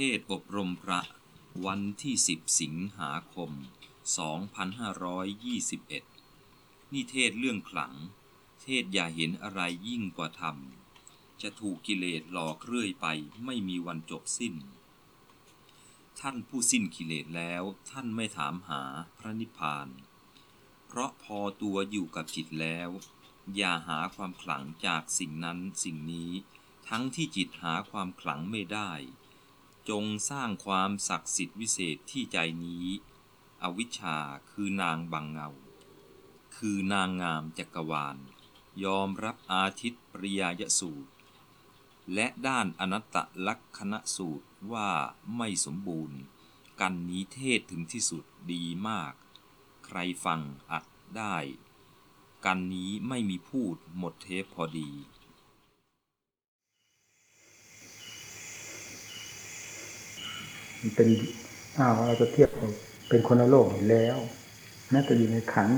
เทศอบรมพระวันที่ 10 สิงหาคม 2521 นี่เทศเรื่องขลัง เทศอย่าเห็นอะไรยิ่งกว่าธรรม จะถูกกิเลสหลอกเรื่อยไปไม่มีวันจบสิ้น ท่านผู้สิ้นกิเลสแล้วท่านไม่ถามหาพระนิพพาน เพราะพอตัวอยู่กับจิตแล้ว อย่าหาความขลังจากสิ่งนั้นสิ่งนี้ ทั้งที่จิตหาความขลังไม่ได้ จงสร้างความศักดิ์สิทธิ์วิเศษที่ใจนี้ อวิชชาคือนางบังเงา คือนางงามจักรวาล ยอมรับอาทิตย์ปริยยสูตร และด้านอนัตตลักษณสูตรว่าไม่สมบูรณ์ กันนี้เทศถึงที่สุดดีมาก ใครฟังอัดได้ กันนี้ไม่มีพูดหมดเทปพอดี มันเป็นอ้าวเราจะเทียบเป็นคนละโลกอยู่แล้วแม้แต่อยู่ในขัน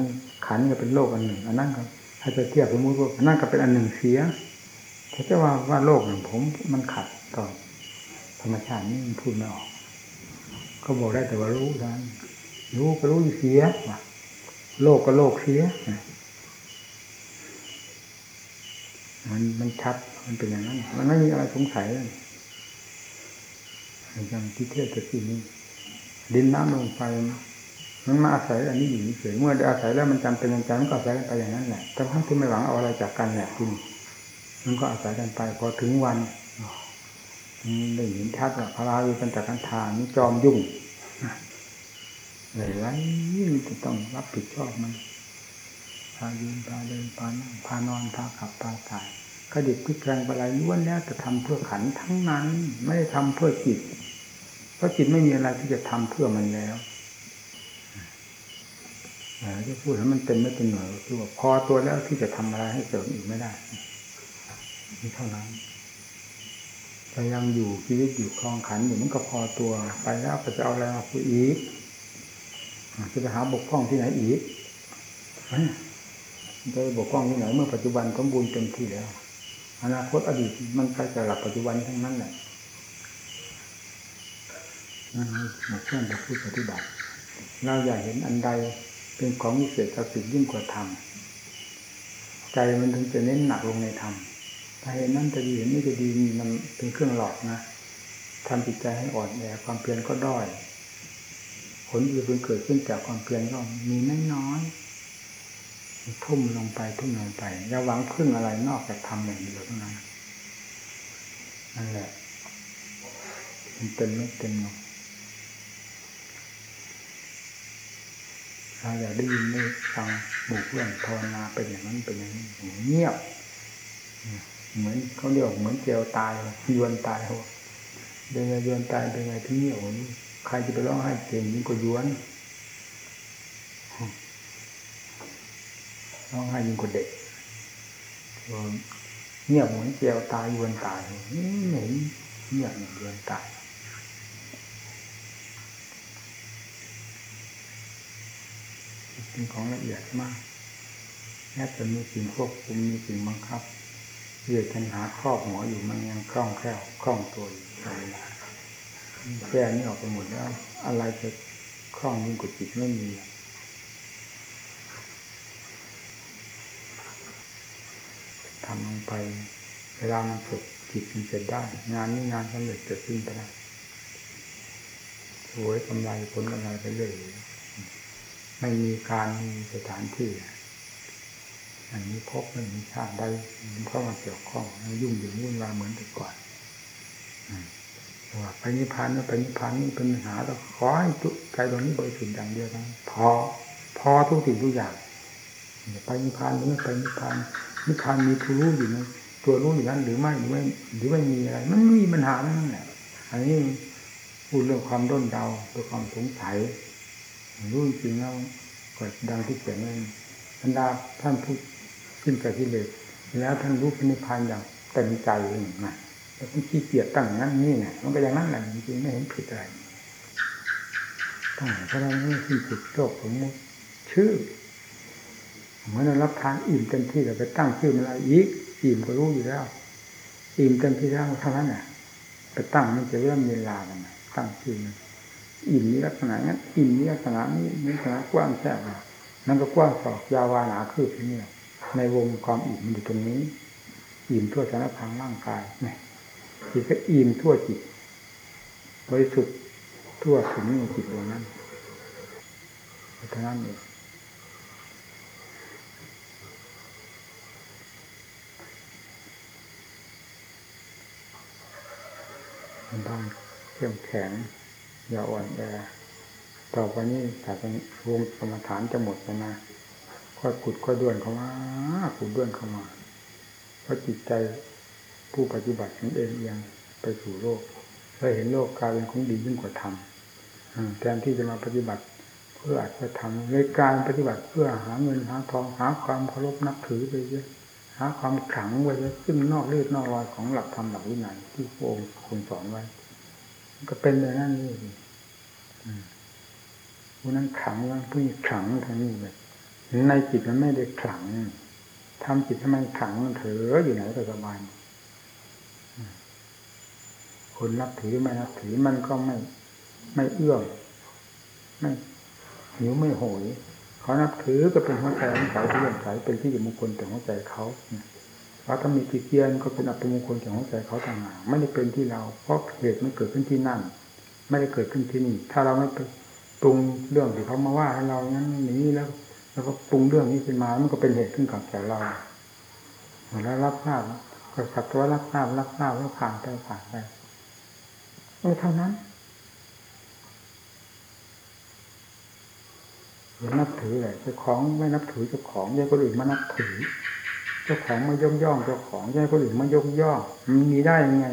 ขันก็เป็นโลกอันหนึ่งอันนั้นก็ถ้าจะเทียบสมมติว่าอันนั้นก็เป็นอันหนึ่งเสียถ้าจะว่าว่าโลกหนึ่งผมมันขัดต่อธรรมชาตินี่มันพูดไม่ออก ก็บอกได้แต่ว่ารู้ท่านั้นรู้ก็รู้เสียโลกก็โลกเสียมันมันชัดมันเป็นอย่างนั้น มันไม่มีอะไรสงสัยเลย อย่างที่เทศจะที่นี้ ดินน้ำลมไฟมันมาอาศัยอันนี้อยู่เฉยเมื่อได้อาศัยแล้วมันจำเป็นอย่างใจมันก็อาศัยกันไปอย่างนั้นแหละแต่ทั้งที่ไม่หวังเอาอะไรจากกันแหละที่นี่มันก็อาศัยกันไปพอถึงวันได้เห็นชัดว่าพระราวีเป็นจักรทานี่จอมยุ่งเลยไรมันจะต้องรับผิดชอบมันพายืนพาเดินพานั่งพานอนพาขับพาถ่าย กระดิกพลิกแปลงอะไรล้วนแล้วแต่ทำเพื่อขันทั้งนั้น ไม่ได้ทำเพื่อจิต เพราะจิตไม่มีอะไรที่จะทำเพื่อมันแล้วจะพูดให้มันเต็มไม่เต็มหน่วยคือว่าพอตัวแล้วที่จะทำอะไรให้เสริมอีกไม่ได้นี่เท่านั้นแต่ยังอยู่ชีวิตอยู่คลองขันอยู่มันก็พอตัวไปแล้วก็จะเอาอะไรมาพูดอีกจะไปหาบกพร่องที่ไหนอีกจะบกพร่องที่ไหนเมื่อปัจจุบันสมบูรณ์เต็มที่แล้ว อนาคตอดีตมันไปแต่หลับปัจจุบันทั้งนั้นแหละนั่นมาเคลื่อนไปพูดปฏิบัติ เราอยากเห็นอันใดเป็นของวิเศษศักดิ์สิทธิ์ยิ่งกว่าธรรมใจมันถึงจะเน้นหนักลงในธรรมถ้าเห็นนั่นจะดีเห็นนี่จะดีมันเป็นเครื่องหลอกนะทำจิตใจให้อ่อนแอความเพียรก็ด้อย ผลที่เพิ่งเกิดขึ้นจากความเพียรก็มีน้อย ทุ่มลงไปทุ่มลงไปอย่าหวังพึ่งอะไรนอกจากทำอย่างเดียวเท่านั้นนั่นแหละมันเต็มไม่เต็มหรอกเราอยากได้ยินได้ฟังหมู่เพื่อนภาวนาเป็นอย่างนั้นเป็นอย่างนี้เงียบ เหมือนเขาเรียกเหมือนเจลตายยวนตายเขาเดินยวนตายเป็นไงที่เงียบใครจะไปร้องไห้เก่งยิ่งกว่ายวน ร้องไห้ยิ่งกว่าเด็กเงียบเหมือนเจียวตายวนตายเหม็นเงียบเหมือนวนตายเป็นของละเอียดมากแม้จะมีสิ่งควบคุมมีสิ่งบังคับเรียกปัญหาครอบหัวอยู่มันยังคล่องแคล่วคล่องตัวอยู่ตลอดเวลาแค่นี้ออกไปหมดแล้ว อะไรจะคล่องยิ่งกว่าจิตไม่มี ทำลงไป เวลามันฝึกจิตมันเสร็จได้ งานนี้งานสำเร็จเกิดขึ้นไปได้สวยกำไรผลกำไรไปเรื่อยไม่มีการมีสถานที่อันนี้พบไม่มีชาติใดมันเข้ามาเกี่ยวข้องยุ่งอยู่วุ่นวายเหมือนแต่ก่อนว่าไปนิพพานนะไปนิพพานนี่เป็นปัญหาเราขอให้ใจตรงนี้บริสุทธิ์อย่างเดียวนะพอพอทุกสิ่งทุกอย่างไปนิพพานหรือไม่ไปนิพพาน นิพพานมีผู้รู้อยู่ในตัวรู้อยู่นั้นหรือไม่หรือไม่หรือไม่มีอะไร มันไม่มีปัญหานั่นแหละอันนี้พูดเรื่องความด้นเดาตัวความสงสัยรู้จริงแล้วก็ดังที่เขียนไว้บรรดาท่านผู้ขึ้นกับที่เลยแล้วท่านรู้พระนิพพานอย่างเต็มใจเลยนะแต่ท่านขี้เกียจตั้งนั้นนี่ไงมันก็อย่างนั้นแหละจริงๆไม่เห็นผิดอะไรตั้งเพราะนั้นไม่ขึ้นผิดโลกสมมติชื่อ เหมือนเรารับทานอิ่มเต็มที่เราไปตั้งชื่อมันอะไรอีกอิ่มก็รู้อยู่แล้ว อิ่มเต็มที่แล้วเท่านั้นน่ะไปไปตั้งมันจะเริ่มเวลากันตั้งชื่อมันอิ่มนี้ลักษณะนั้นอิ่มนี้ลักษณะนี้ลักษณะกว้างแคบนะนั่นก็กว้างศอกยาวาหนาคืบนี่ในวงความอิ่มมันอยู่ตรงนี้ อิ่มทั่วสารพังร่างกายเนี่ยจิตก็อิ่มทั่วจิตบริสุทธิ์ทั่วถึงจิตดวงนั้นเท่านั้นเอง มันต้องเข้มแข็ง อย่าอ่อนแอต่อไปนี้แต่เป็นวงกรรมฐานจะหมดไปนะค่อยขุดค่อยด้วนเข้ามาขุดด้วนเข้ามา เพราะจิตใจผู้ปฏิบัตินั้นเองยังไปสู่โลกเราเห็นโลกกลายเป็นของดียิ่งกว่าธรรมแทนที่จะมาปฏิบัติเพื่ออาจจะทำเลยการปฏิบัติเพื่อหาเงินหาทองหาความเคารพนับถือไปเยอะ หาความขลังไว้เยอะขึ้นนอกเลือดนอกรอยของหลักธรรมหลักวินัยที่พระองค์ทรงสอนไว้ ก็เป็นอย่างนั้นนี่ผู้นั้นขลังว่าผู้นี้ขลังทางนี้เลยในจิตมันไม่ได้ขลังทำจิตให้มันขลังเถออยู่ไหนก็สบายคนนับถือไม่นับถือมันก็ไม่ไม่เอื้อมไม่หิวไม่โหย เขานับถือก็เป็นหัวใจของเขาที่เลื่อมใสเป็นที่อยู่มงคลแต่หัวใจเขาเราถ้ามีจิตเยียนก็เป็นอัปมงคลแก่หัวใจเขาต่างหากไม่ได้เป็นที่เรา เพราะเหตุมันเกิดขึ้นที่นั่น ไม่ได้เกิดขึ้นที่นี่ ถ้าเราไม่ไปปรุงเรื่องที่เขามาว่าให้เรานั้นนี้แล้วแล้วก็ปรุงเรื่องนี้ขึ้นมามันก็เป็นเหตุขึ้นกับแก่เราแล้วรับทราบก็สักตัวรับทราบรับทราบแล้วผ่านไปผ่านไปเออเท่านั้น อย่านับถือเลยเจ้าของไม่นับถือเจ้าของอย่าคนอื่นมานับถือ เจ้าของมายกย่องเจ้าของอย่าคนอื่นมายกย่องมันมีได้ยังไง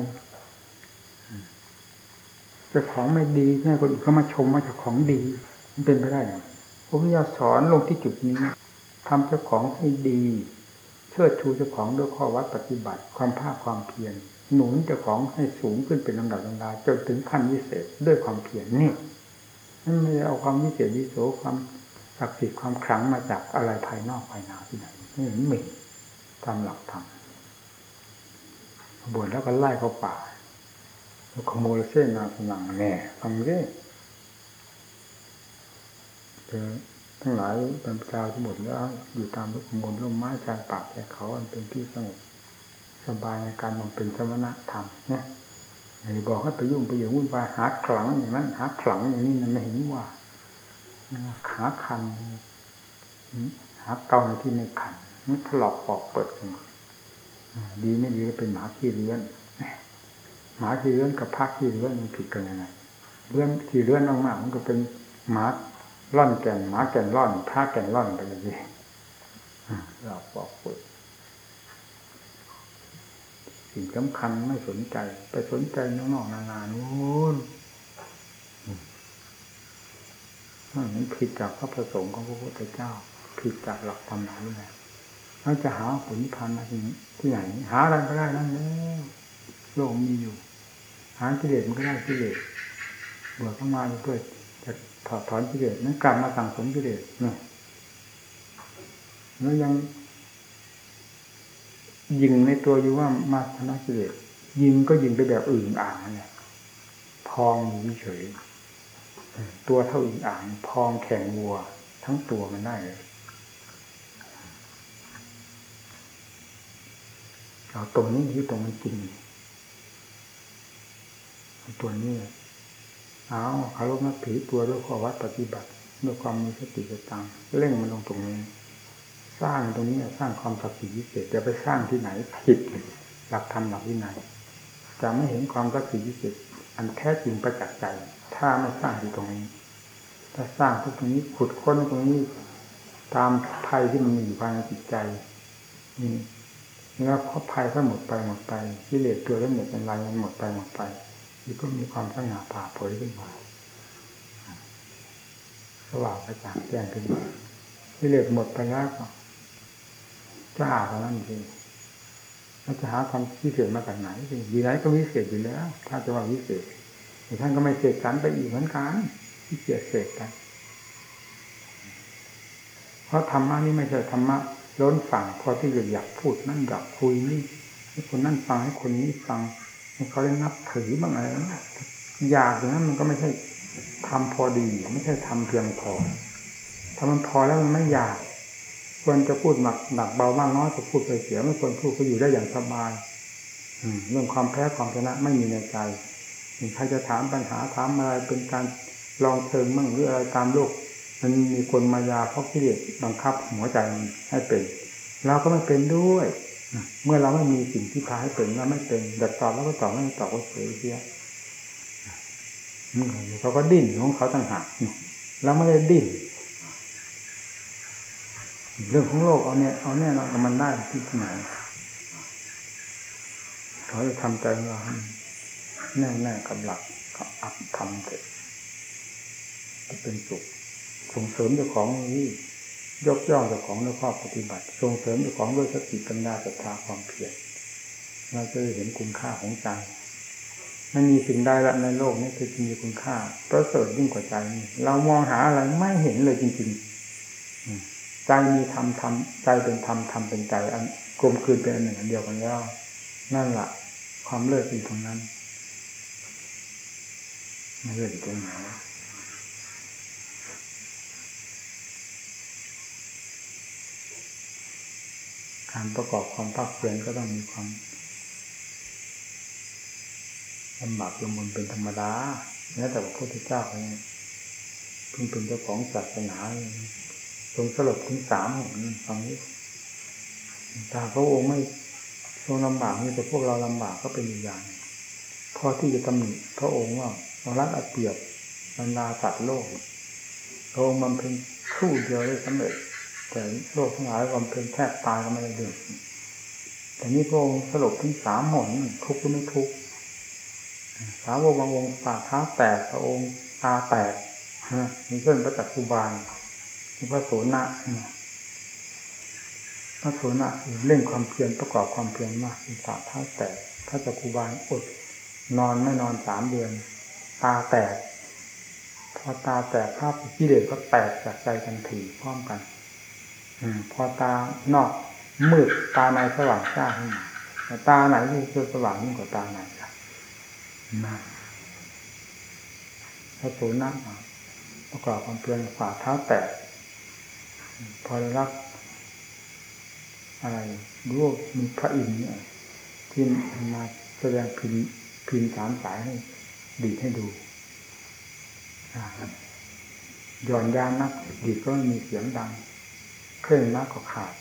เจ้าของไม่ดีให้คนอื่นเขามาชมว่าเจ้าของดี มันเป็นไปได้ไงผมอยากสอนลงที่จุดนี้ทำเจ้าของให้ดีเชิดชูเจ้าของด้วยข้อวัดปฏิบัติ ความภาคความเพียรหนุนเจ้าของให้สูงขึ้นเป็นลำดับลำดาจนถึงขั้นวิเศษด้วยความเพียรนี่นั่นไม่เอาความวิเศษวิโสความ ศักดิ์สิทธิ์ความขลังมาจากอะไรภายนอกภายในที่ไหนนี่มันมีตามหลักธรรมบวชแล้วก็ไล่เข้าป่าขโมยเส้นนาสนังแน่ฟังเร่เจอทั้งหลายเป็นประชาทั้งหมดแล้ว อยู่ตามขโมยร่มไม้ชายป่าแก่เขาอันเป็นที่สงบสบายในการมองเป็นสมณธรรมเนี่ยบอกให้ไปยุ่งไปอย่างวุ่นวายหาขลังอย่างนั้น หาขลังอย่างนี้มันไม่เห็นว่า ขาคันหาเกาในที่ไม่คันนี่ถลอกปอกเปิดขึ้นมาดีไม่ดีเป็นหมาขี้เลื้อนหมาขี้เลื้อนกับพักขี้เลื้อนมันผิดกันยังไงเลื้อนขี้เลื้อนมากๆมันก็เป็นหมาล่อนแก่นหมาแก่นล่อนพักแก่นล่อนไปเลยหลอกปอกเปิดสิ่งสำคัญไม่สนใจ ไปสนใจนอกๆนานานู้น มันผิดจากพระประสงค์ของพระพุทธเจ้า ผิดจากหลักธรรมะนี่แหละเราจะหาผลพันธ์ที่ที่ไหน หาอะไรก็ได้นั่นแล้วโลกมีอยู่ หากิเลสมันก็ได้กิเลสบวชเข้ามาเพื่อจะถอดถอนกิเลสนั้นกลับมาสั่งสมกิเลสเนี่ยแล้วยังยิงในตัวอยู่ว่ามาชนะกิเลสยิงก็ยิงไปแบบอื่นอ่างเนี่ยพองเฉย ตัวเท่าอีอ่างพองแข่งวัว ทั้งตัวมันได้เลยเอาตรงนี้ที่ตรงมันจริงตัวนี้เอาคารพนับถือตัวด้วยข้อวัดปฏิบัติด้วยความมีสติสตังเร่งมันลงตรงนี้ สร้างตรงนี้สร้างความศักดิ์สิทธิ์พิเศษจะไปสร้างที่ไหนผิดหลักธรรมหลักวินัยจะไม่เห็นความศักดิ์สิทธิ์พิเศษอันแท้จริงประจักษ์ใจ ถ้าไม่สร้างที่ตรงนี้ถ้าสร้างตรงนี้ขุดค้นตรงนี้ ตามภัยที่มันมีอยู่ภายในจิตใจนี่แล้วพอภัยก็หมดไปหมดไปกิเลสตัวแล้วหมดเป็นไรมันหมดไปหมดไปนี่ก็มีความสง่าผ่าเผยขึ้นมาสว่างกระจ่างแจ้งขึ้นมากิเลสหมดไปแล้วก็จ้าเท่านั้นเองเราจะหาความวิเศษมาจากไหนอยู่ไหนก็วิเศษอยู่แล้ว ถ้าจะว่าวิเศษ ท่านก็ไม่เสกสรรไปอีกเหมือนกันที่เกียดเสกกัน เพราะธรรมะนี่ไม่ใช่ธรรมะล้นฝั่งพอที่จะอยากพูดนั่นอยากคุยนี่ให้คนนั่นฟังให้คนนี้ฟังให้เขาได้นับถือบ้างอะไรนะอยากอย่างนั้นมันก็ไม่ใช่ทำพอดี ไม่ใช่ทำเพียงพอถ้ามันพอแล้วมันไม่อยาก ควรจะพูดหนักหนักเบามากน้อยจะพูดไปเสียไม่ควรพูดก็อยู่ได้อย่างสบาย อืเรื่องความแพ้ความชนะไม่มีในใจ ใครจะถามปัญหาถามอะไรเป็นการลองเชิงมั่งหรืออะไรตามโลก มันมีคนมายาเพราะกิเลสบังคับหัวใจให้เป็น เราก็ไม่เป็นด้วย เมื่อเราไม่มีสิ่งที่พาให้เป็นเราไม่เป็นดัดตอบแล้วก็ตอบไม่ตอบก็เสียเสียเขาก็ดิ้นของเขาต่างหากเราไม่ได้ดิ้นเรื่องของโลกเอาเนี่ยเอาเนี่ยเรามันได้ที่ไหนเขาจะทำใจเราให้ แน่แน่กับหลักกับอัพทำเถอะจะเป็นสุขส่งเสริมเจ้าของนี้ยกย่องเจ้าของด้วยข้อปฏิบัติ ส่งเสริมเจ้าของด้วยสติปัญญาศรัทธาความเพียรเราจะเห็นคุณค่าของใจไม่มีสิ่งใดละในโลกนี้คือมีคุณค่าประเสริฐยิ่งกว่าใจเรามองหาอะไรไม่เห็นเลยจริงๆใจมีธรรมธรรมใจเป็นธรรมธรรมเป็นใจอันกลมคืนเป็นอันหนึ่งอันเดียวกันแล้วนั่นแหละความเลิศอยู่ตรงนั้น ไม่เลิศอยู่ตรงไหนการประกอบความภาคเพียรก็ต้องมีความลำบากลำบนเป็นธรรมดาแม้แต่พระพุทธเจ้าเองเพิ่งเป็นเจ้าของศาสนาทรงสลบถึงสามหนฟังนี้ถ้าพระองค์ไม่ทรงลำบากนี่แต่พวกเราลำบากก็เป็นอีกอย่างพอที่จะตำหนิพระองค์ว่า รัดเอาเปรียบบรรดาสัตว์โลกพระองค์มันเป็นคู่เดียวได้สำเร็จ แต่โลกทั้งหลายความเป็นแทบตายก็ไม่ได้เดือดแต่นี่พระองค์สลบถึงสามหนทุกข์ก็ไม่ทุกข์สาวกบางองค์ปากท้าแตกพระองค์ตาแตกมีเพื่อนพระจักรคูบาลมีพระโสนะพระโสนะเร่งความเพียรประกอบความเพียรมากปากท้าแตกพระจักรคูบาลอดนอนไม่นอนสามเดือน ตาแตก พอตาแตกภาพกิเลสก็แตกจากใจทันทีพร้อมกันพอตานอกมืดตาในสว่างจ้าขึ้นมาตาไหนที่จะสว่างยิ่งกว่าตาไหนล่ะนะพระโสนะประกอบความเพียรฝ่าเท้าแตก พอได้รับอะไรรู้ว่ามีพระอินทร์เนี่ยที่มาแสดงพินพินสามสายให้ ดีดให้ดูย่อนยานนักดีดก็ไม่มีเสียงดัง เครื่องนักก็ขาด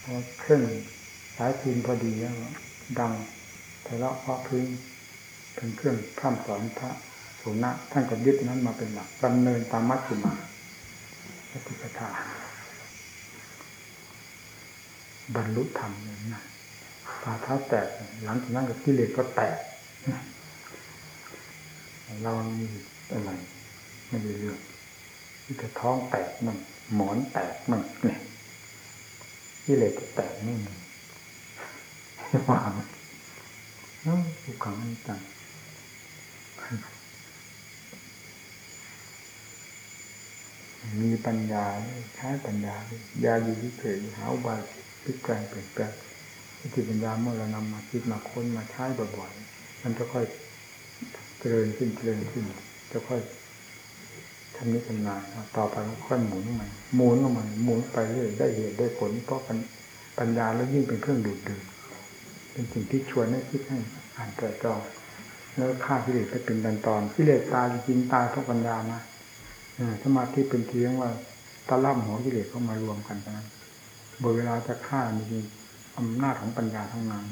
เพราะเครื่องสายพินพอดีแล้วดังทะเลาะเพราะพื้นเป็นเครื่องพร่ำสอนพระโสนะท่านก็ยึดนั้นมาเป็นหลักดำเนินตามมัชฌิมาปฏิปทาบรรลุธรรมอย่างนั้นฝ่าเท้าแตกหลังจากนั้นกับกิเลสก็แตก เรามีอะไรไม่ได้เรื่องที่จะท้องแตกมันหมอนแตกมันเนี่ยกิเลสแตกนี่มันวางทุกขังอันตังมีปัญญาใช้ปัญญายาอยู่ที่เฉยหาอุบายพลิกแปลงเปลี่ยนแปลงสติปัญญาเมื่อเรานำมาคิดมาค้นมาใช้บ่อยๆมันจะค่อย เจริญขึ้นเจริญขึ้นจะค่อยทำนี้ทำนานต่อไปก็ค่อยหมุนมันหมุนออกมาหมุนไปเรื่อยได้เหตุได้ผล เพราะปัญญาแล้วยิ่งเป็นเครื่องดูดดื่มเป็นสิ่งที่ชวนให้คิดให้อ่านแต่จอแล้วฆ่ากิเลสไปเป็นตอนตอนกิเลสตายจริงตายเพราะปัญญานะสมาธิเป็นเพียงว่าตะล่ำหัวกิเลสเข้ามารวมกันนั้นบนเวลาจะฆ่ามีอำนาจของปัญญาทั้งนั้น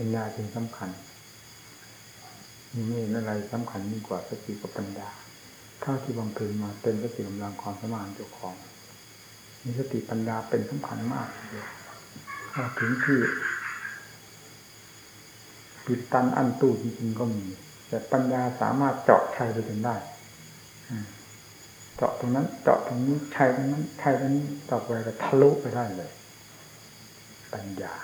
ปัญญาเป็นสำคัญมีไม่อะไรสำคัญยิ่งกว่าสติกับปัญญาเท่าที่บำเพ็ญมาเป็นสติกำลังความสมานเจ้าของมีสติปัญญาเป็นสำคัญมากเลยถ้าถึงที่ปิดตันอันตู้จริงๆก็มี แต่ปัญญาสามารถเจาะชัยไปจนได้เจาะตรงนั้น เจาะตรงนี้ชัยตรงนั้นชัยตรงนี้ต่อไปก็ทะลุไปได้เลย ปัญญา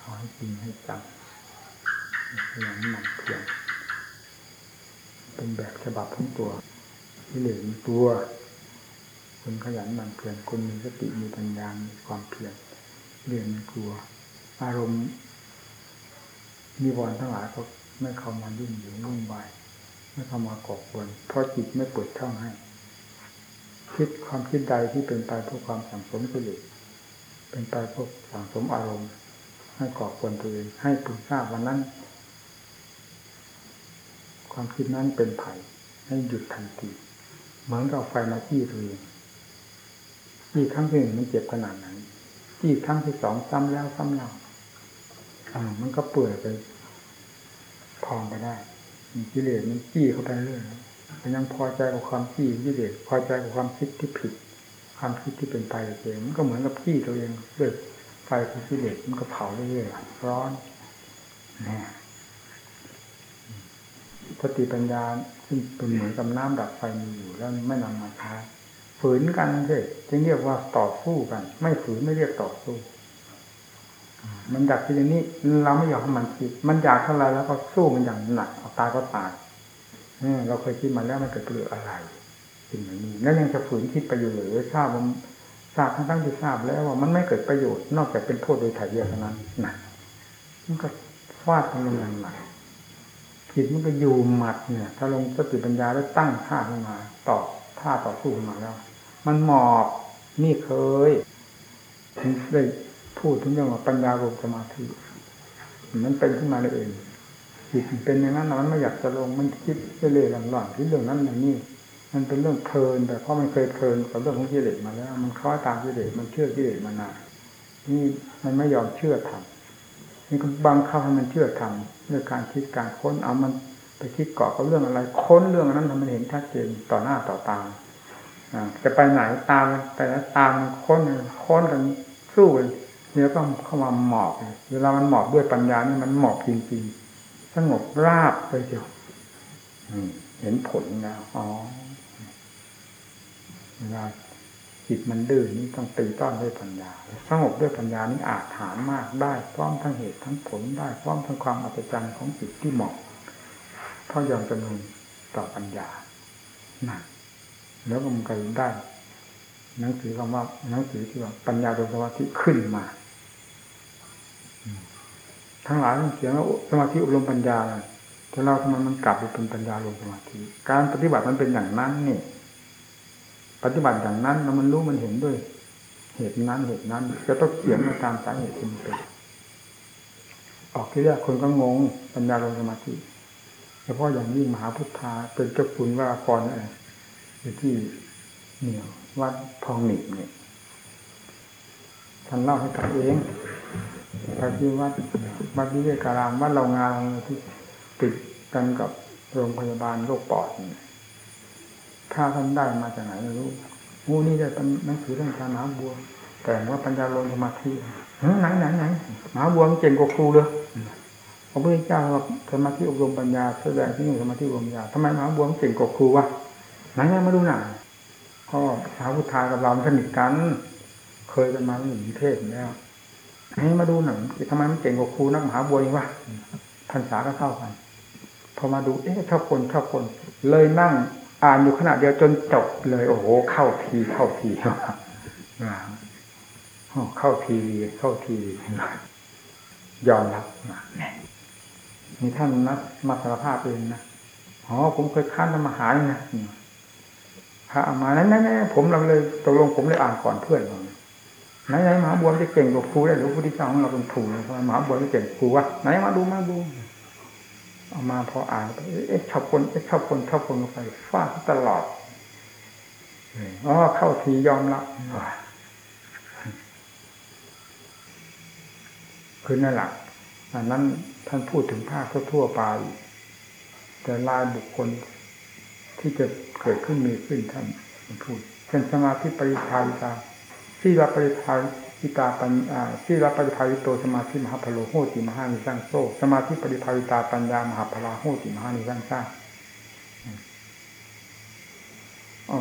ขอ ให้จริงให้จังอย่างหนักเพียงเป็นแบบฉบับของตัวกิเลสมันตัวคนขยันหมั่นเพียรคนมีสติมีปัญญามีความเพียรเรียนมันกลัว อารมณ์มีวรณ์ทั้งหลายก็ไม่เข้ามายุ่งเหยิงวุ่นวายไม่เข้ามาก่อกวนเพราะจิตไม่เปิดช่องให้ คิดความคิดใดที่เป็นไปเพื่อความสังสมกิเลสเป็นไปเพื่อสังสมอารมณ์ ให้ก่อกวนตัวเองให้ปรึกทราบวันนั้น ความคิดนั้นเป็นไผ่ให้หยุดทันทีเหมือนกับเอาไฟมาจี้ตัวเองจี้ครั้งที่หนึ่งมันเจ็บขนาดไหนจี้ครั้งที่สองซ้ำแล้วซ้ำเล่าอ่ามันก็เปื่อยไปพองไปได้กิเลสมันจี้เข้าไปเรื่อยมันยังพอใจกับความจี้กิเลสพอใจกับความคิดที่ผิด ความคิดที่เป็นไปเองมันก็เหมือนกับจี้ตัวเองด้วย ฟของกิเลสมันก็เผาเรื่อยๆร้อนนะสติปัญญาซึ่งเป็นเหมือนกับน้ำดับไฟมีอยู่แล้วไม่นำมาใช้ฝืนกันเลยจึงเรียกว่าต่อสู้กัน ไม่ฝืนไม่เรียกต่อสู้ มันอยากคิดอย่างนี้ เราไม่อยอมให้มันคิด มันอยากเท่าไรแล้วก็สู้มันอย่างหนักเอาตายก็ตายเนี่ยเราเคยคิดมาแล้วมันเกิดประโยชน์อะไรสิ่งอย่างนี้แล้วยังจะฝืนคิดไปอยู่หรือทราบว่า ทราบทั้งทั้งที่ทราบแล้วว่ามันไม่เกิดประโยชน์นอกจากเป็นโทษโดยถ่ายเดียวเท่านั้นนะมันก็ฟาดกันลงอย่างหนักจิตมันก็อยู่หมัดเนี่ย ถ้าลงสติปัญญาแล้วตั้งท่าขึ้นมาต่อท่าต่อสู้ขึ้นมาแล้ว มันหมอบนี่เคยถึงได้พูดถึงเรื่องว่าปัญญารวมสมาธิมันเป็นขึ้นมาเลยเองจิตเป็นอย่างนั้นมันไม่อยากจะลงมันคิดเรื่อยๆหลังๆที่เรื่องนั้นอย่างนี้ มันเป็นเรื่องเพลินแต่เพราะมันเคยเพลินกับเรื่องของกิเลสมาแล้ว มันคล้อยตามกิเลสมันเชื่อกิเลสมานานนี่มันไม่ยอมเชื่อทำนี่ก็บังคับให้มันเชื่อทำด้วยการคิดการค้นเอามันไปคิดเกาะกับเรื่องอะไร ค้นเรื่องนั้นทำมันเห็นชัดเจนต่อหน้าต่อตาจะไปไหนตามแต่ละตามค้นค้นกันสู้กันเนี่ยก็เข้ามาหมอบเวลามันหมอบด้วยปัญญานี่มันหมอบจริงๆสงบราบไปเดียวเห็นผลแล้วอ๋อ เวลาจิตมันดื้อนี่ต้องตีต้อนด้วยปัญญาสงบด้วยปัญญานี่อาจฐานมากได้พร้อมทั้งเหตุทั้งผลได้พร้อมทั้งความอัศจรรย์ของจิตที่เหมาะเพราะยอมจำนวนต่อปัญญานั่นแล้วก็มันก็ได้หนังสือคำว่าหนังสือที่ว่าปัญญาโดยสมาธิขึ้นมาทั้งหลายเขียนว่าสมาธิอบรมปัญญาแต่เราทำไมมันกลับไปเป็นปัญญาลงสมาธิ การปฏิบัติมันเป็นอย่างนั้นนี่ ปฏิบัติอย่างนั้นแล้วมันรู้มันเห็นด้วย เหตุนั้นเหตุนั้นจะต้องเขียนมาตามสาเหตุที่มันเป็นออกที่แรกคนก็งงปัญญาลงสมาธิเฉพาะอย่างยิ่งมหาพุทธาเป็นเจ้าคุณว่ากรอะไรอยู่ที่เหนียววัดพองหนิบเนี่ยท่านเล่าให้กับเองไปที่วัดวัดวิเวการามวัดเรางานที่ติดกันกับโรงพยาบาลโรคปอดเนี่ย ถ้าท่านได้มาจากไหนไม่รู้งูนี่ได้เป็นหนังสือเรื่องการมาบัว แต่ว่าปัญญาลงสมาธิไหนไหนไหนมหาบัวมันเก่งกว่าครูเลยพระพุทธเจ้าว่าสมาธิอบรมปัญญาแสดงที่นี่สมาธิอบรมปัญญาทำไมมหาบัวมันเก่งกว่าครูวะไหนไงมาดูหน่อยพ่อสาวพุทธากับเราสนิทกัน เคยกันมาหนึ่งเทศแล้วให้มาดูหนังทำไมมันเก่งกว่าครูนักมหาบัวนี่วะพรรษาก็เท่ากัน พอมาดูเอ๊ะเท่าคนเท่าคน เลยนั่ง อ่านอยู่ขณะเดียวจนจบเลย โอ้โห เข้าทีเข้าทีเข้าทีเข้าทียอมรับนี่ท่านนัดมาสารภาพเองนะอ๋อผมเคยค้านทำมาหาเนี่ยนะพระมานั้นนั่นผมเราเลยตกลงผมเลยอ่านก่อนเพื่อนเราไหนไหนมหาบัวจะเก่งกว่าครูได้หรือพุทธเจ้าของเราเป็นครูทำไมมหาบัวไม่เก่งครูวะไหนมาดูมาดู เอามาพออ่านไปเอ๊ะชอบคนเอ๊ะชอบคนชอบคนไปฟาดตลอดอ๋อเข้าทียอมรับคือนั่นแหละอันนั้นท่านพูดถึงภาคทั่วไป แต่ลายบุคคลที่จะเกิดขึ้นมีขึ้นท่านพูดเช่นสมาธิปริภาวิตาที่รับปริภา วิตาปัญญาที่รับปริภาวิโตสมาธิมหาพโลโหติมหานิสังโซสมาธิปริภาวิตาปัญญามหาพลาโหติมหานิสังซาอ๋อ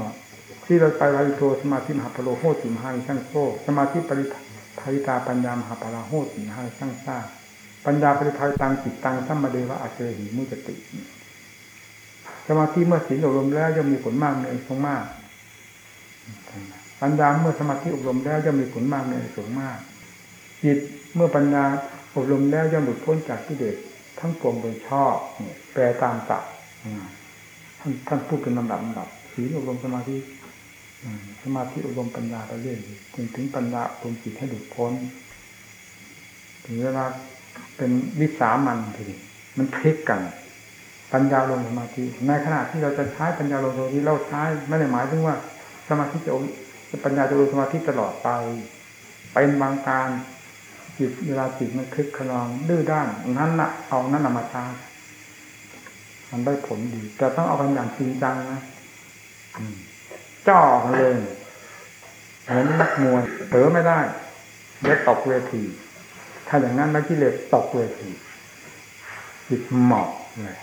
ที่เราไปวิโตสมาธิมหาพโลโหติมหานิสังโซสมาธิปริภาวิตาปัญญามหาพลาโหติมหานิสังซาปัญญาปริภาวิตังจิตตังสัมมาเดวะอาเสหิมุจติสมาธิเมื่อศีลอบรมแล้วย่อมมีผลมากในสูงมาก ปัญญาเมื่อสมาธิอบรมแล้วย่อมมีผลมากในสูงมาก จิตเมื่อปัญญาอบรมแล้วย่อมหลุดพ้นจากกิเลสทั้งปวงโดยชอบเนี่ยแปลตามศัพท์อืมท่านท่านพูดเป็นลำดับลำดับศีลอบรมสมาธิสมาธิอบรมปัญญาไปเรื่อยจนถึงปัญญาอบรมจิตให้หลุดพ้นถึงเวลาเป็นวิสามันทีมันพลิกกัน ปัญญาลงสมาธิในขณะที่เราจะใช้ปัญญาลงสมาธิเราใช้ไม่ได้หมายถึงว่า สมาธิจะอบ ปัญญาจะลงสมาธิตลอดไป เป็นบางการจิตเวลาจิตมันคลึกขนองดื้อด้านนั้นน่ะ เอานั้นน่ะมาใช้มันได้ผลดี แต่ต้องเอากันอย่างจริงจังนะจ่อกันเลยเหมือนนักมวยเผลอไม่ได้เดี๋ยวตกเวที ถ้าอย่างนั้นนักกิเลสตกเวทีจิตหมอบเลย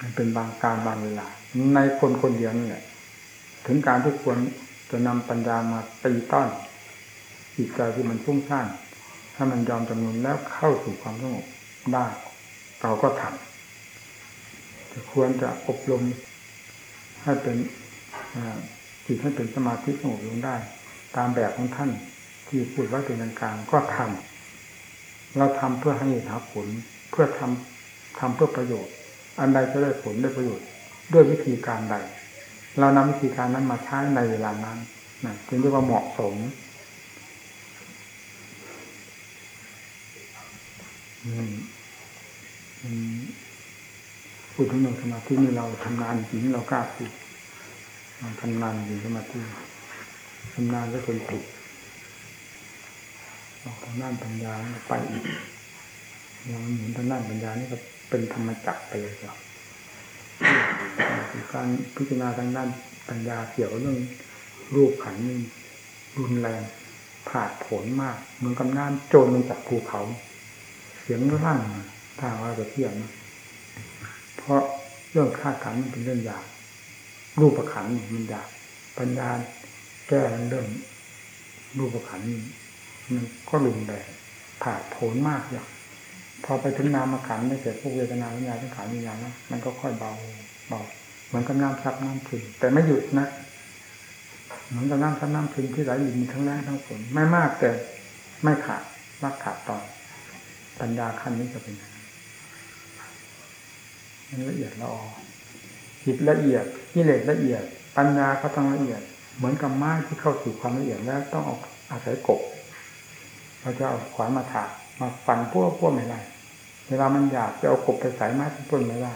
มันเป็นบางการบางเวลาในคนคนเดียวนี่แหละ ถึงการที่ควรจะนำปัญญามาตีต้อนจิตใจที่มันฟุ้งซ่านถ้ามันยอมจำนวนแล้วเข้าสู่ความสงบได้เราก็ทำแต่ควรจะอบรมให้เป็นจิตให้เป็นสมาธิสงบลงได้ ตามแบบของท่านที่พูดไว้เป็นกลางๆก็ทำเราทำเพื่อให้หาผล เพื่อทำทำเพื่อประโยชน์ อันใดจะได้ผลได้ประโยชน์ ด้วยวิธีการใด เรานำวิธีการนั้นมาใช้ในเวลานั้นนะจึงเรียกว่าเหมาะสมพูดถึงเรื่องสมาธินี่เราทำงานจริงเรากล้าพูดเราทำงานจริงสมาธิทำงานก็คนถูกออกทางด้านปัญญาไปอีกเราเหมือนทางด้านปัญญานี่ก็เป็นธรรมจักรไปเลยครับ การพิจารณาทางด้านปัญญาเกี่ยวกับเรื่องรูปขันนี่รุนแรงผาดผนมากเหมือนกับน้ำโจรลงจากภูเขา เสียงรั่นถ้าว่าจะเทียบนะเพราะเรื่องค่าขันมันเป็นเรื่องยากรูปขันธ์นี่มันยากปัญญาแก้เรื่องรูปขันนี่มันก็รุนแรงผาดผนมากอย่างพอไปถึงนามขันไม่เสร็จพวกเวทนาวิญญาณสังขารวิญญาณนะมันก็ค่อยเบาเบา เหมือนกับน้ำซับน้ำถึงแต่ไม่หยุดนะเหมือนกับน้ำซับน้ำถึงที่ไหลอยู่มีทั้งแรงทั้งฝนไม่มากแต่ไม่ขาดรักขาดตอน ปัญญาขั้นนี้จะเป็นอย่างมันละเอียดละออจิตละเอียดกิเลสละเอียด ปัญญาก็ต้องละเอียด เหมือนกับไม้ที่เข้าสู่ความละเอียดแล้วต้องเอาอาศัยกบเราจะเอาขวานมาถากมาฟันพวกพวกไม่ได้เวลามันอยากจะเอากบไปใส่ไม้ที่ต้นไม่ได้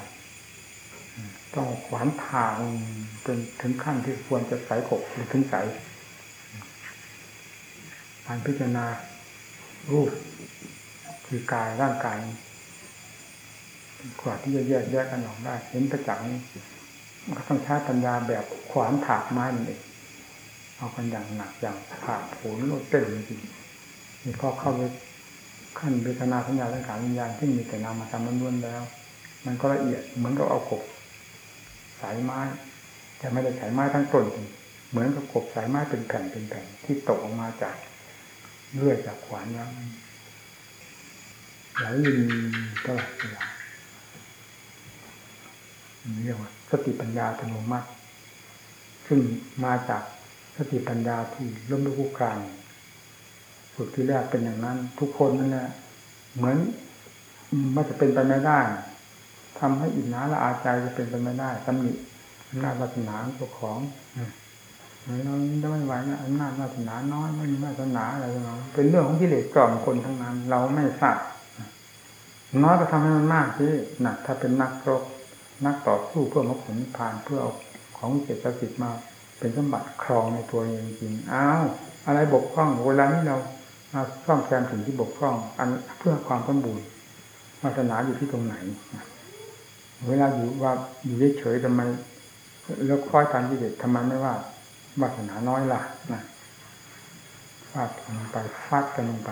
ต้องขวานผ่าจนถึงขั้นที่ควรจะใส่กบหรือถึงใส่การพิจารณารูปคือกายร่างกายกว่าที่จะแยกแยกกันออกได้เห็นประจักษ์มันก็ต้องใช้ปัญญาแบบขวานถากไม้นั่นเองเอากันอย่างหนักอย่างผ่าโผนโลดเต้นจริงนี่พอเข้าไปขั้นเวทนาสัญญาสังขารวิญญาณที่มีแต่นามธรรมล้วนแล้ว มันก็ละเอียดเหมือนกับเอากบ สายไม้ แต่ไม่ได้สายไม้ทั้งต้น เหมือนกับกบสายไม้เป็นแผ่นเป็นแผ่นที่ตกออกมาจากเลื่อยจากขวานแล้วไหลลินตลอดเวลาเรียกว่าสติปัญญาอัตโนมัติซึ่งมาจากสติปัญญาที่ล้มลุกคลุกคลานฝึกที่แรกเป็นอย่างนั้น ทุกคนนั่นแหละเหมือนมันจะเป็นไปไม่ได้ ทำให้อิจฉาละอาใจจะเป็นไปไม่ได้ตำหนิอำนาจวาสนาของเจ้าของเราจะไม่ไหวนะอำนาจวาสนาน้อยไม่มีวาสนาอะไรเราเป็นเรื่องของกิเลสกล่อมคนทั้งนั้น เราไม่ทราบน้อยก็ทำให้มันมากที่หนักถ้าเป็นนักรบนักต่อสู้เพื่อมรรคผลนิพพานเพื่อเอาของเศรษฐกิจมา เป็นสมบัติครองในตัวเองจริงอ้าวอะไรบกพร่องเวลานี้เรามาซ่อมแซมสิ่งที่บกพร่อง อันเพื่อความสมบูรณ์วาสนาอยู่ที่ตรงไหน เวลาอยู่ว่าอยู่เฉยๆทำไมแล้วคอยตามกิเลสทำไมไม่ว่าวาสนาน้อยล่ะนะฟาดกันลงไปฟาดกันลงไป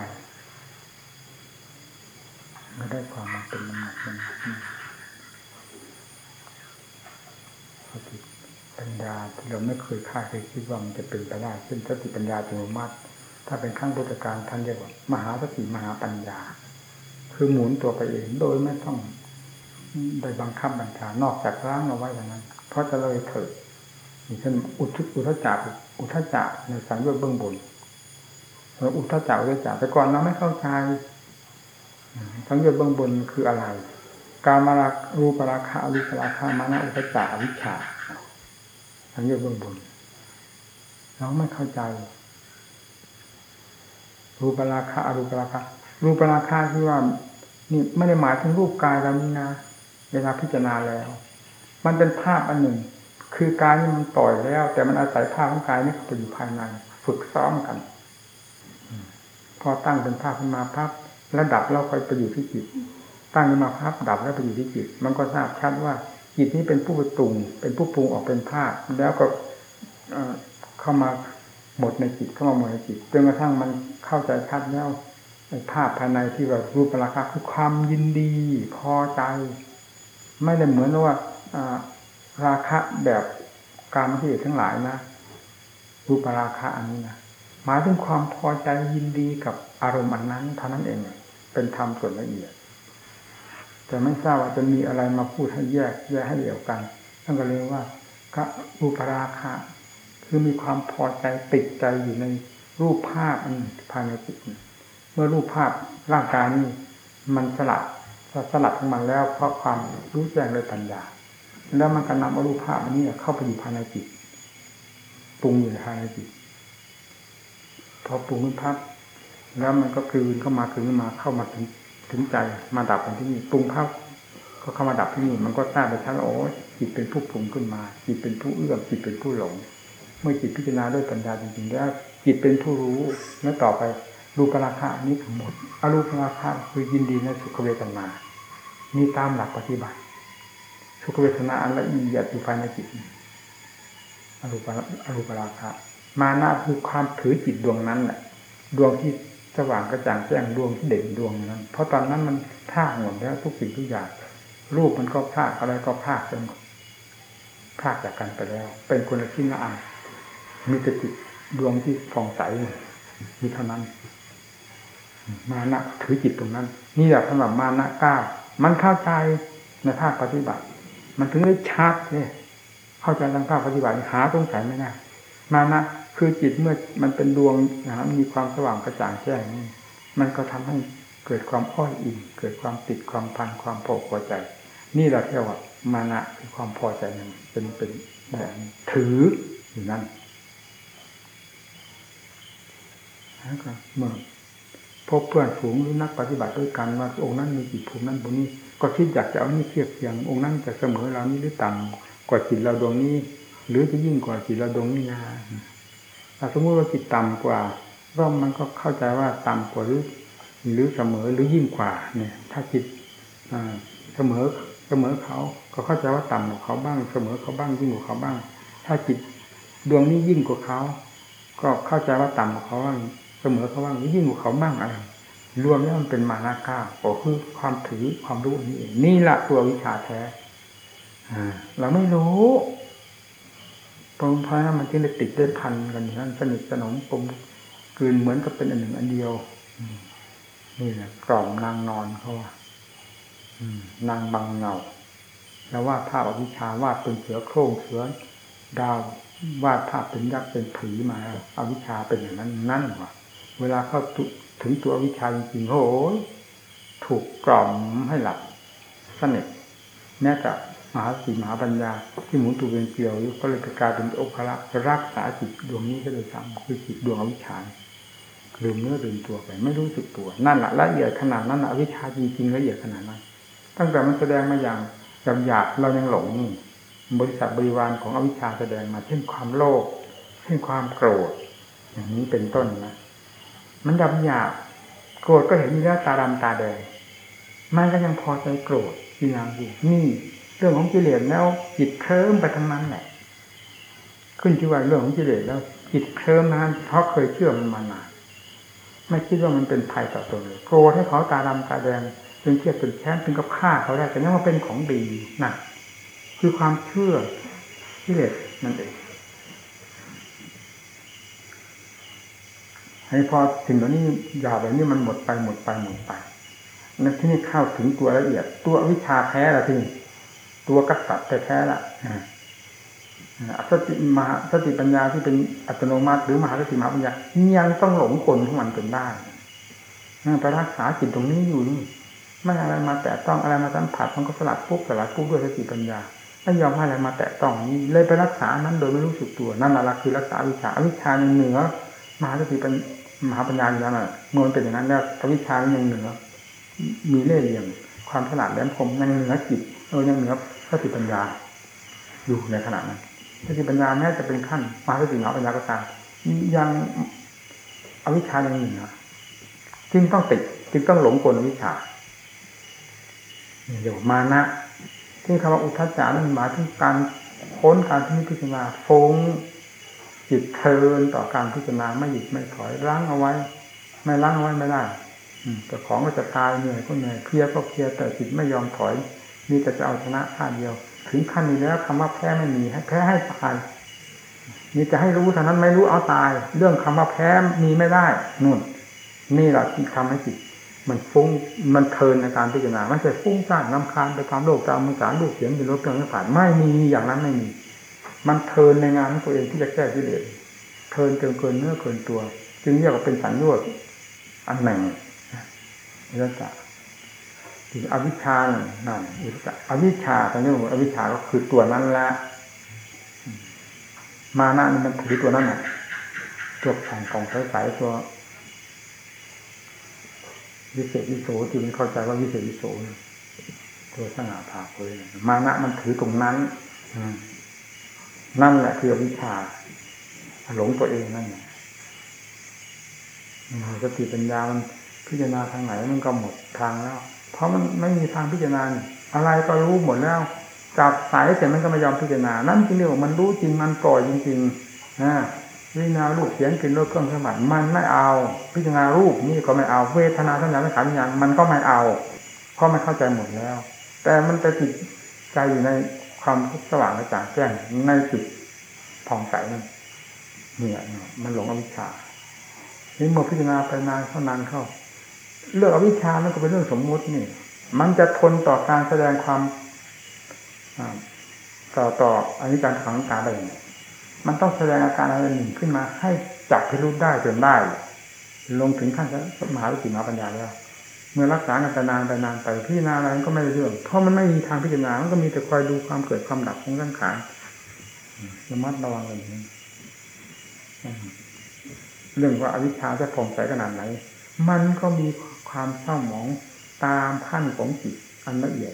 ก็ได้ความมันเป็นมันเป็นสติปัญญาที่เราไม่เคยคาดเคยคิดว่ามันจะเป็นไปได้ซึ่งสติปัญญาอัตโนมัติถ้าเป็นขั้งพุทธการท่านเรียกว่ามหาสติมหาปัญญา คือหมุนตัวไปเองโดยไม่ต้อง ได้บังคับบัญชานอกจากล้างเอาไว้อย่างนั้น เพราะจะเลยเถิดเช่นอุทุอุทจักอุทจักในสังโยชน์เบื้องบนอุทจักอุทจักแต่ก่อนเราไม่เข้าใจสังโยชเบื้องบนคืออะไร การมารารูปราคาอวิปราคามานะอุทจักอวิชชาสังโยชเบื้องบนเราไม่เข้าใจ รูปราคาอรูปราคารูปราคาที่ว่า นี่ไม่ได้หมายถึงรูปกายเรานี่นะ เวลาพิจารณาแล้ว มันเป็นภาพอันหนึ่ง คือกายนี่มันปล่อยแล้ว แต่มันอาศัยภาพของกายนี่เข้าไปอยู่ภายใน ฝึกซ้อมกัน พอตั้งเป็นภาพขึ้นมาภาพแล้วดับแล้วค่อยไปอยู่ที่จิต ตั้งขึ้นมาภาพดับแล้วไปอยู่ที่จิต มันก็ทราบชัดว่าจิตนี้เป็นผู้ปรุง เป็นผู้ปรุงออกเป็นภาพ แล้วก็เข้ามาหมดในจิตเข้ามาหมดในจิตจนกระทั่งมันเข้าใจชัดแล้วภาพภายในที่ว่ารูปราคาคือความยินดี พอใจ ไม่ได้เหมือนว่าราคะแบบการมที่ทั้งหลายนะรูปราคะอันนี้นะหมายถึงความพอใจยินดีกับอารมณ์อันนั้นเท่านั้นเองเป็นธรรมส่วนละเอียดแต่ไม่ทราบว่าจะมีอะไรมาพูดให้แยกแยกให้เดี่ยวกันท่านก็เรียกว่ารูปราคะ คือมีความพอใจติดใจอยู่ในรูปภาพอันภายในจิตเมื่อรูปภาพร่างกายนี้มันสลัด สลัดของมันแล้วเพราะความรู้แจ้งเลยปัญญา แล้วมันก็นำอรูปภาพอันนี้เข้าไปอยู่ภายในจิตปรุงอยู่ภายในจิตพอปรุงขึ้นพับแล้วมันก็คืนเข้ามาคืนมาเข้ามาถึงถึงใจมาดับกันที่นี่ปรุงภาพก็เข้ามาดับที่นี่มันก็ทราบไปชัดโอ้จิตเป็นผู้ปรุงขึ้นมา จิตเป็นผู้เอื้อมจิตเป็นผู้หลง เมื่อจิตพิจารณาด้วยปัญญาจริงๆแล้วจิตเป็นผู้รู้แล้วต่อไป รูปราคานี้ทั้งหมดอรูปราคาคือยินดีในสุขเวทนานี่ตามหลักปฏิบัติ สุขเวทนาอันละเอียดอยู่ภายในจิตอรูปอรูปราคามานะคือความถือจิตดวงนั้นแหละดวงที่สว่างกระจ่างแจ้งดวงที่เด่นดวงนั้น เพราะตอนนั้นมันพลาดหมดแล้วทุกสิ่งทุกอย่าง รูปมันก็พลาดอะไรก็พลาดไปหมดพลาดจากกันไปแล้ว เป็นคนละที่ละอันมีแต่จิตดวงที่ผ่องใสมีเท่านั้น มานะถือจิตตรงนั้น นี่แหละสำหรับมานะก้ามันเข้าใจในภาคปฏิบัติ มันถึงได้ชัดเนี่ยเข้าใจทางภาคปฏิบัติหาตรงไหนไม่ได้มานะคือจิตเมื่อมันเป็นดวงนะมีความสว่างกระจ่างแจ้งนี่มันก็ทำให้เกิดความอ้อยอิ่มเกิดความติดความพันความพอพอใจ นี่เราเรียกว่ามานะคือความพอใจนั้นเป็นเป็นแบบถืออยู่นั่นแล้วก็เมื่อ พบเพื่อนฝูงหรือนักปฏิบัติด้วยกันว่าองค์นั้นมีจิตภูมินั้นบุนี้ ก็คิดอยากจะเอานี่เทียบเทียงองค์นั้นจะเสมอเรานี้หรือต่ำกว่าจิตเราดวงนี้ หรือจะยิ่งกว่าจิตเราดวงนี้นะถ้าสมมติว่าจิตต่ำกว่าก็มันก็เข้าใจว่าต่ำกว่าหรือหรือเสมอหรือยิ่งกว่า เนี่ย ถ้าจิตเสมอเสมอเขา ก็เข้าใจว่าต่ำกว่าเขาบ้าง เสมอเขาบ้างยิ่งกว่าเขาบ้าง ถ้าจิตดวงนี้ยิ่งกว่าเขา ก็เข้าใจว่าต่ำกว่าเขาบ้าง เสมอเขาบ้างยิ่งกว่าเขาบ้างอะไรรวมแล้วมันเป็นมานาก้าก็คือความถือความรู้นี่เองนี่แหละตัววิชาแท้เราไม่รู้ปมพาะมันจึงได้ติดได้พันกันอย่างนั้นสนิทสนมปมกืนเหมือนกับเป็นอันหนึ่งอันเดียวนี่แหละกล่อมนางนอนเขาว่านางบังเงาแล้ววาดภาพอวิชาวาดเป็นเสือโคร่งเสือดาววาดภาพเป็นยักษ์เป็นผีมาอาวิชาเป็นอย่างนั้นนั่นว่ะ เวลาเข้าถึงตัววิชาจริงๆโอ้ยถูกกล่อมให้หลับสนิทแม้แต่มหาสีมหาปัญญา ที่หมุนตัวเป็นเกลียวก็เลยกลายเป็นองคระรักษาจิตดวงนี้ก็เลยซ้ำคือจิตดวงอวิชชาลืมเนื้อลืมตัวไป ไม่รู้สึกตัว นั่นแหละละเอียดขนาดนั้นอวิชชาจริงๆละเอียดขนาดนั้น ตั้งแต่มันแสดงมาอย่างหยาบเรายังหลงนี่บริษัทบริวารของอวิชชาแสดงมา เช่นความโลภเช่นความโกรธ อย่างนี้เป็นต้นนะ มันดำหยาบโกรธก็เห็นมีแล้วตาดำตาแดงมันก็ยังพอใจโกรธที่นางอยู่นี่เรื่องของกิเลสแล้วจิตเคลิ้มไปทั้งนั้นแหละ ขึ้นที่ว่าเรื่องของกิเลสแล้วจิตเคลิ้มนั้นเพราะเคยเชื่อมันมานานไม่คิดว่ามันเป็นภัยต่อตัวเลยโกรธให้เขาตาดำตาแดงจนเทียบเป็นแค้นถึงกับฆ่าเขาได้แต่นี่มันเป็นของดีนะคือความเชื่อกิเลสนั่นเอง ให้พอถึงตอนนี้ยาแบบนี้มันหมดไปหมดไปหมดไปนั่นที่นี่เข้าถึงตัวละเอียด ตัววิชาแท้ละที่นี่ตัวกัสสะแท้ๆละสติมหาสติปัญญาที่เป็นอัตโนมัติ หรือมหาสติมหาปัญญายังต้องหลงคนของมันจนได้ไปรักษาจิตตรงนี้อยู่นี่ไม่อะไรมาแตะต้องอะไรมาสัมผัสมันก็สลัดปุ๊บสลัดปุ๊บด้วยสติปัญญาไม่ยอมให้อะไรมาแตะต้องนี้เลยไปรักษานั้นโดยไม่รู้สึกตัวนั่นแหละคือรักษาวิชาวิชายังเหนือมหาสติปัญ มหาปัญญาอยู่แล้วน่ะเมื่อมันเป็นอย่างนั้นแล้ววิชายังเหนือมีเล่ห์เหลี่ยมความฉลาดแหลมคมยังเหนือจิตเออยังเหนือสติปัญญา อยู่ในขณะนั้นสติปัญญาแม้จะเป็นขั้นมหาสติมหาปัญญาก็ตามยังอวิชชายังเหนือจึงต้องติดจึงต้องหลงกลอวิชชาเดี๋ยวมานะที่คำว่าอุทจจานั้นหมายถึงการค้นการที่พิจารณาฟง จิตเทินต่อการพิจารณาไม่หยุดไม่ถอยล้างเอาไว้ ไม่ล้างเอาไว้ไม่ได้แต่ของก็จะตายเหนื่อยก็เหนื่อยเพลียก็เพลียแต่จิตไม่ยอมถอยมีแต่จะเอาชนะท่าเดียว ถึงขั้นนี้แล้วคำว่าแพ้ไม่มีให้แพ้ให้ตายมีจะให้รู้เท่านั้นไม่รู้เอาตาย เรื่องคำว่าแพ้มีไม่ได้นู่นนี่แหละที่ทำให้จิตมันฟุ้งมันเทินในการพิจารณาไม่ใช่ฟุ้งซ่านลำคาญไปตามโลกตามมือสารลูกเสียงเป็นรถเครื่องผ่านไม่มีอย่างนั้นไม่มี มันเทินในงานของตัวเองที่จะแก้กิเลสเทินเกินเกินเนื้อเกินตัว จึงเรียกว่าเป็นสัญญาณอันหนึ่งนี่จะถึงอวิชชานั่นอุตตะอวิชชาตอนนี้อวิชชาก็คือตัวนั้นละ มานะนี่มันถือตัวนั้นน่ะตัวของของใสๆตัววิเศษวิโสจึงเข้าใจว่าวิเศษวิโสตัวสง่าผ่าเผยมานะมันถือตรงนั้น นั่นแหละคือวิชาหลงตัวเองนั่นแหละสติปัญญามันพิจารณาทางไหนมันก็หมดทางแล้ว เพราะมันไม่มีทางพิจารณาอะไรก็รู้หมดแล้วจับสายเสร็จมันก็ไม่ยอมพิจารณา นั่นจริงเรียกว่ามันรู้จริงมันปล่อยจริงๆนะวิญญาณรูปเสียงกลิ่นรสเครื่องสมผัสมันไม่เอา พิจารณารูปนี่ก็ไม่เอาเวทนาสัญญาสังขารวิญญาณมันก็ไม่เอาเพราะมันเข้าใจหมดแล้ว แต่มันไปติดใจอยู่ใน ความสว่างกระจ่างแจ้งในจิตผ่องใสนั่นเนี่ยมันหลงอวิชชานี่เมื่อพิจารณาไปนานเข้านานเข้า เรื่องอวิชชามันก็เป็นเรื่องสมมุตินี่ มันจะทนต่อการแสดงความต่อต่ออันนี้การขังการอะไรอย่างนี้มันต้องแสดงอาการอะไรหนึ่งขึ้นมา ให้จับพิรุธได้จนได้ ลงถึงขั้นมหาวิจิตรมหาปัญญาแล้ว เมื่อรักษากันไปนานไปนานไปพิจารณาอะไรก็ไม่ได้เรื่อง เพราะมันไม่มีทางพิจารณา มันก็มีแต่คอยดูความเกิดความดับของร่างกายระมัดระวังกันอย่างนี้เรื่องว่าอวิชชาจะผ่องใสขนาดไหน มันก็มีความเศร้าหมองตามขั้นของจิตอันละเอียด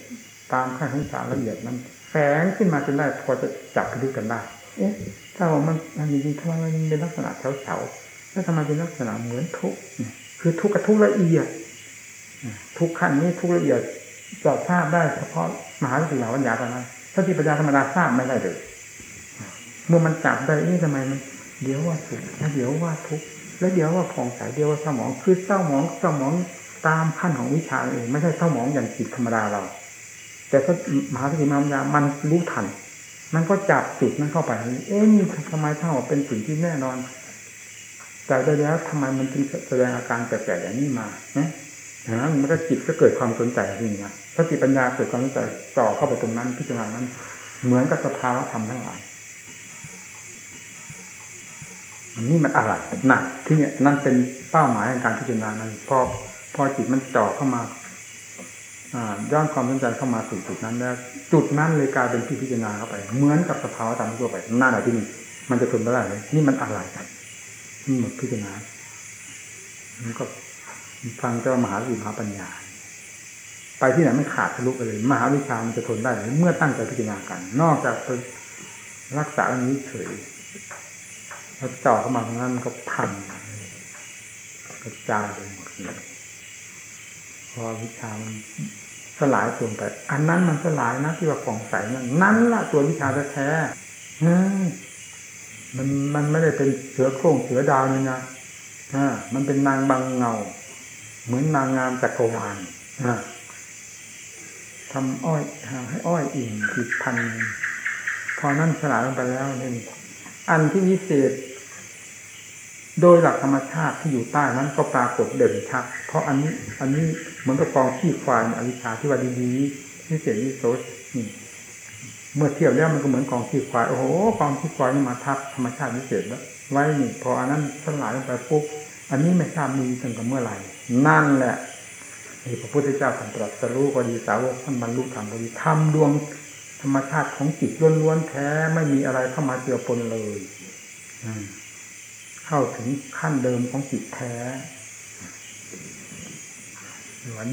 ตามขั้นของสารละเอียดนั้นแฝงขึ้นมาจนได้พอจะจับพิรุธกันได้ เอ๊ะ ถ้าว่ามันมันจริงๆทำไมมันเป็นลักษณะเฉาๆแล้วทำไมเป็นลักษณะเหมือนทุกข์คือทุกข์กับทุกข์ละเอียด ทุกขั้นนี้ทุกละเอียดจะทราบได้เฉพาะมหาสติปัญญาเท่านั้นสติปัญญาธรรมดาทราบไม่ได้เลยเมื่อมันจับได้นี่ทำไมมันเดี๋ยวว่าสุขแล้วเดี๋ยวว่าทุกข์แล้วเดี๋ยวว่าผ่องใสเดี๋ยวว่าเศร้าหมองคือเศร้าหมองเศร้าหมองตามขั้นของวิชาเองไม่ใช่เศร้าหมองอย่างจิตธรรมดาเรา แต่ถ้ามหาสติปัญญามันรู้ทัน มันก็จับจุดนั้นเข้าไป เอ๊ะนี่ทำไมถ้าว่าเป็นสิ่งที่แน่นอนแต่ได้แล้วทำไมมันจึงแสดงอาการแปลกๆอย่างนี้มาเนี่ย นะมันก็จิตก็เกิดความสนใจที่นี่นะสติปัญญาเกิดความสนใจต่อเข้าไปตรงนั้นพิจารณานั้น เหมือนกับสภาวะธรรมทั้งหลายอันนี้มันอะไรหนักที่เนี่ยนั่นเป็นเป้าหมายในการพิจารณานั้นพอพอจิตมันจ่อเข้ามาย้อนความสนใจเข้ามาสู่จุดนั้นแล้ว จุดนั้นเลยกลายเป็นที่พิจารณาเข้าไป เหมือนกับสภาวะธรรมทั่วไปหน้าไหนที่นี่มันจะทนไม่ได้เลยนี่มันอะไรกันนี่หมดพิจารณามันก็ ฟังเจ้ามหาวิมหาปัญญา ไปที่ไหนมันขาดทะลุไปเลย มหาวิชามันจะทนได้เมื่อตั้งใจพิจารณากัน นอกจากรักษาอันนี้เฉยแล้วจ่อเข้ามาตรงนั้นก็พังกระจายไปหมดเลยพอวิชามันสลายตัวไป อันนั้นมันสลายนะที่ว่าผ่องใสนั่นนั่นละตัววิชาแท้มันมันไม่ได้เป็นเสือโคร่งเสือดาวนี่นะอ่ามันเป็นนางบางเงา เหมือนนางงามจักรวาลทำอ้อยให้อ้อยอิ่มผิดพันพอนั่นสลายลงไปแล้วนี่อันที่วิเศษ โดยหลักธรรมชาติที่อยู่ใต้นั้นก็ปรากฏเด่นชัดเพราะอันนี้ อันนี้เหมือนกับกองขี้ควายอวิชชาที่ว่าดีๆที่เสียที่โซนี่เมื่อเทียบแล้วมันก็เหมือนกองขี้ควายโอ้โหกองขี้ควายนี่มาทับธรรมชาติพิเศษแล้วไว้นี่พออันนั้นสลายลงไปปุ๊บอันนี้ไม่ทราบมีตั้งแต่เมื่อไหร่ นั่นแหละนี่พระพุทธเจ้าท่านตรัสรู้ก็ดีสาวกท่านบรรลุธรรมก็ดีทำดวงธรรมชาติของจิตล้วนๆแท้ไม่มีอะไรเข้ามาเจือปนเลยเข้าถึงขั้นเดิมของจิตแท้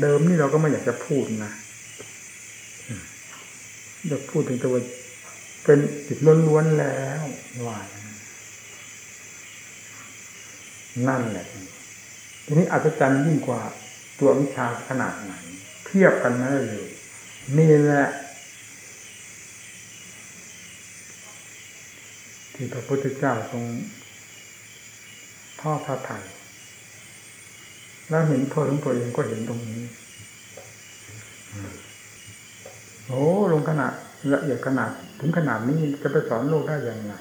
เดิมนี่เราก็ไม่อยากจะพูดนะอยากพูดถึงตัวเป็นจิตล้วนๆแล้วว่านั่นแหละ ทีนี้อัศจรรย์ยิ่งกว่าตัววิชาขนาดไหน เทียบกันไม่ได้เลยนี่แหละที่พระพุทธเจ้าทรงทอดพระไถ่แล้วเห็นโทษของตัวเองก็เห็นตรงนี้โอ้ลงขนาดละเอียดขนาด ถึงขนาดนี้จะไปสอนโลกได้ยังไง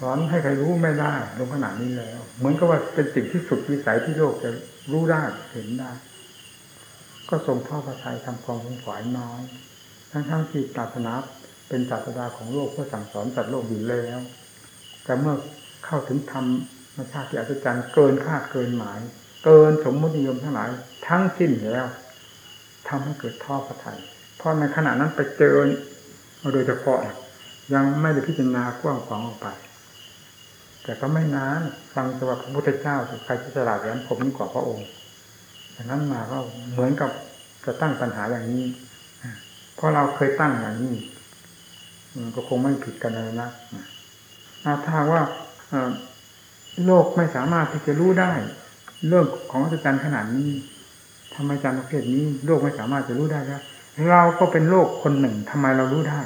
สอนให้ใครรู้ไม่ได้ลงขนาดนี้แล้ว เหมือนกับว่าเป็นสิ่งที่สุดวิสัยที่โลกจะรู้ได้เห็นได้ ก็ทรงทอพระทัยทำความสงสายน้อย ทั้งๆที่ปรารถนาเป็นศาสดาของโลกเพื่อสั่งสอนสัตว์โลกอยู่แล้ว แต่เมื่อเข้าถึงธรรมมชาติที่อัศจรรย์เกินคาดเกินหมาย เกินสมมตินิยมทั้งหลาย ทั้งสิ้นแล้วทำให้เกิดท่อพระทัยเพราะในขณะนั้นไปเจอโดยเฉพาะยังไม่ได้พิจารณากว้างขวางออกไป แต่ก็ไม่นานฟังจากพระพุทธเจ้าใครที่ฉลาดแหลมคมยิ่งกว่าพระองค์จากนั้นมาก็เหมือนกับจะตั้งปัญหาอย่างนี้เพราะเราเคยตั้งอย่างนี้ก็คงไม่ผิดกันเลยนะถ้าว่าโลกไม่สามารถที่จะรู้ได้ เรื่องของอัศจรรย์ขนาดนี้ธรรมอาจารย์ประเภทนี้ โลกไม่สามารถจะรู้ได้แล้วเราก็เป็นโลกคนหนึ่งทำไมเรารู้ได้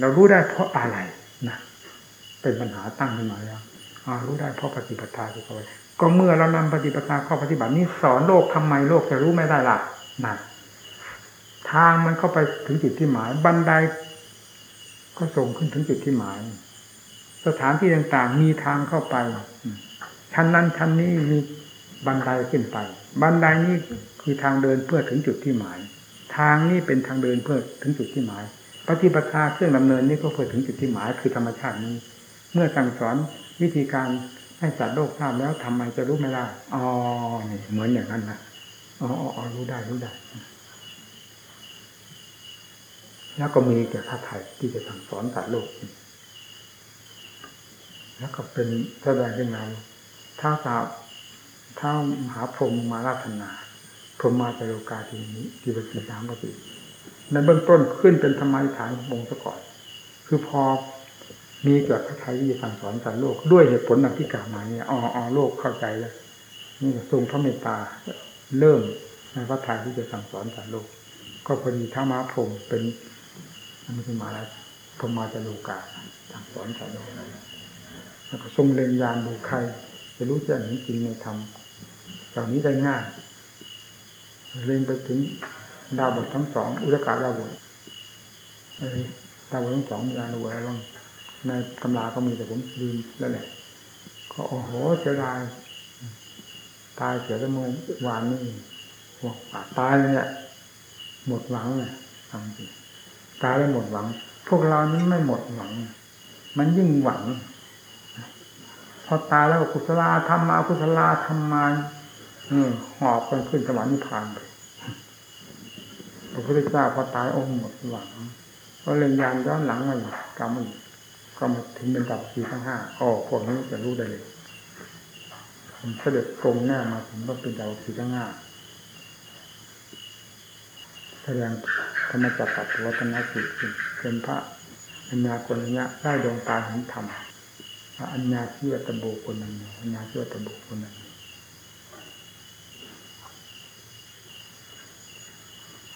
เรารู้ได้เพราะอะไรนะเป็นปัญหาตั้งขึ้นมาแล้ว รู้ได้เพราะปฏิปทาที่เขาก็เมื่อเรานำปฏิปทาข้อปฏิบัตินี้สอนโลกทำไมโลกจะรู้ไม่ได้ล่ะนะทางมันเข้าไปถึงจุดที่หมาย บันไดก็ส่งขึ้นถึงจุดที่หมาย สถานที่ต่างๆ มีทางเข้าไปชั้นนั้นชั้นนี้มีบันไดขึ้นไป บันไดนี้คือทางเดินเพื่อถึงจุดที่หมาย ทางนี้เป็นทางเดินเพื่อถึงจุดที่หมาย ปฏิปทาเครื่องดำเนินนี้ก็เพื่อถึงจุดที่หมายคือธรรมชาตินี้ เมื่อสั่งสอน วิธีการให้สัตว์โลกทราบแล้วทำไมจะรู้ไม่ได้อ๋อนี่เหมือนอย่างนั้นนะอ๋ออ๋อรู้ได้รู้ได้ แล้วก็มีแก่พระไทยที่จะสั่งสอนสัตว์โลก แล้วก็เป็นแสดงขึ้นมาถ้าสาวถ้ามหาพรหมมาราธนาพรหมมาจโลกาทีนี้ที่เป็นสีสามปฏิในเบื้องต้นขึ้นเป็นธรรมะฐานขององค์ซะก่อน คือพอ มีเกิดพระไทยที่สั่งสอนสัตว์โลกด้วยเหตุผลดังที่กล่าวมาเนี่ยอ๋ออ๋อโลกเข้าใจแล้วนี่ทรงพระเมตตาเริ่มในพระไทยที่จะสั่งสอนสัตว์โลก ก็พอดีถ้ามาพรมเป็นอันนี้มาแล้วพรมมาจโลกาสั่งสอนสัตว์โลกแล้วก็ทรงเล็งยานดูใครจะรู้แจ้งเห็นจริงในธรรมเหล่านี้ได้ง่ายเล็งไปถึงดาวบททั้งสองอุรกาดาวบทดาวบททั้งสองมีอะไรอะไรบ้าง ในตำราก็มีแต่ผมลืมแล้วแหละ ก็โอ้โหเสียดายตายเสียแต่เมื่อวานนี่หัวปาตายเลยเนี่ยหมดหวังเลยทำจริงตายแล้วหมดหวัง พวกเรานี้ไม่หมดหวัง มันยิ่งหวัง พอตายแล้วกุศลาธรรมากุศลาธรรมาหอบกันขึ้นสวรรค์นิพพานไปพระพุทธเจ้าพอตายองค์หมดหวังก็เลยยานย้อนหลังมาอีกกรรมอีก ก็มาถึงเป็นดับสี่ทั้งห้าอ๋อพวกนี้จะรู้ได้เลยผมเสด็จตรงหน้ามาถึงก็เป็นดาวสี่ทั้งห้าแสดงธรรมจักรกับวัฒนสิทธิ์เป็นพระอัญญาคนนี้ได้ดวงตาเห็นธรรมพระอัญญาเชื่อตะโบคนนั้นอัญญาเชื่อตะโบคนนั้น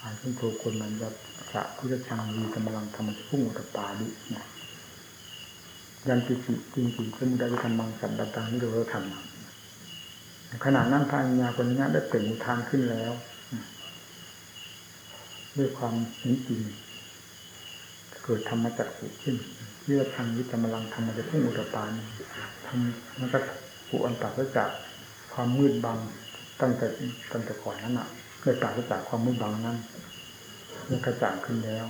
หายขึ้นโทคนนั้นจะพระพุทธชังมีกำลังทำพุ่งตะปาดินะ ยันติจิจริงจริงขึ้นได้ทำบางสัตว์ต่างๆที่เราทำขณะนั้นพระญาคนนี้ได้เปล่งอุทานขึ้นแล้ว ด้วยความเห็นจริงเกิดธรรมจักสุขึ้นเรียกทางวิจามลังธรรมจะพุ่งอุตปานทำมันก็ผูอันปราศจากความมืดบังตั้งแต่ตั้งแต่ก่อนนั้นอะเกิดปราศจากความมืดบังนั้นเมื่อกระจ่างขึ้นแล้ว